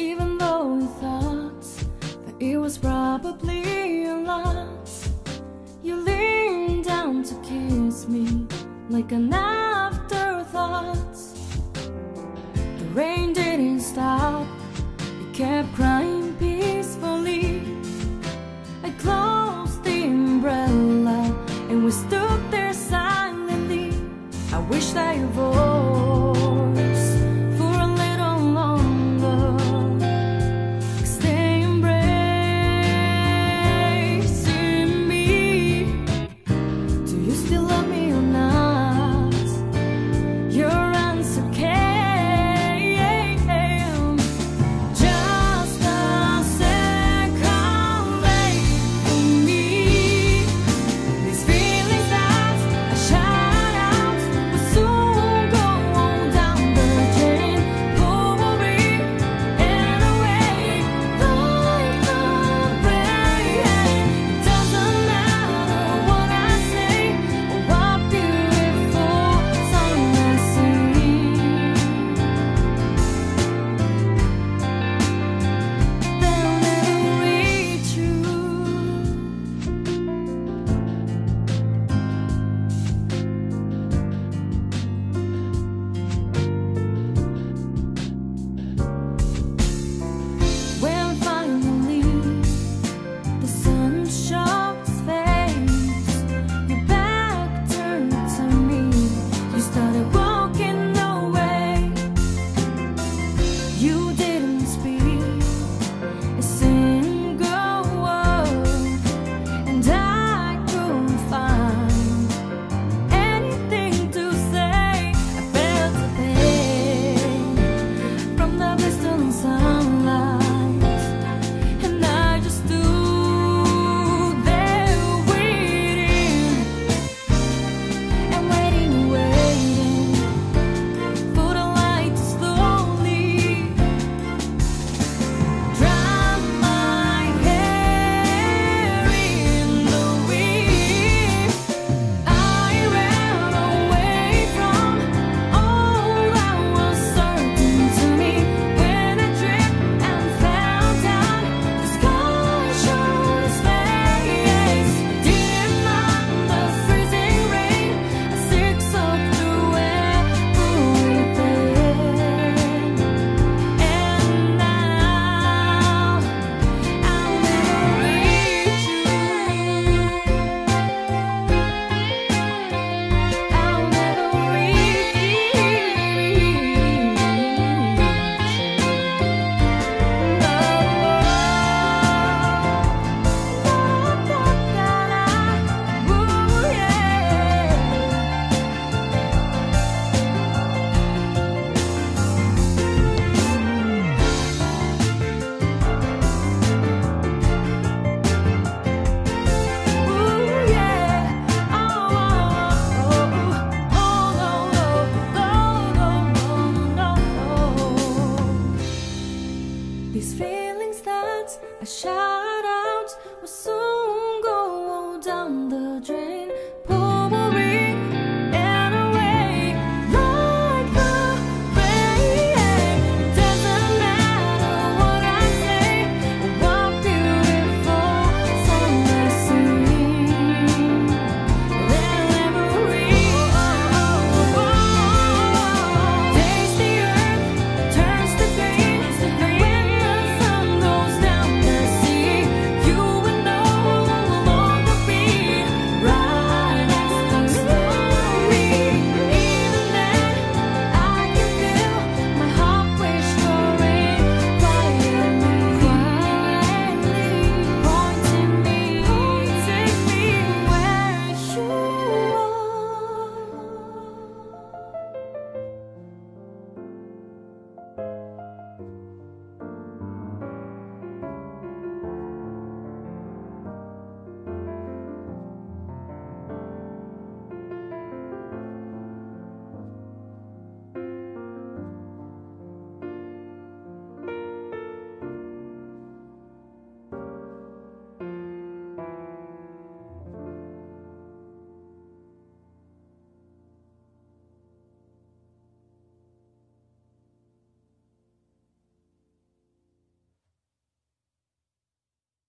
Even though we thought that it was probably a lot, you leaned down to kiss me like an afterthought. The rain didn't stop, it kept crying. out there silently. I wish that you voice. These feelings that I shout out were so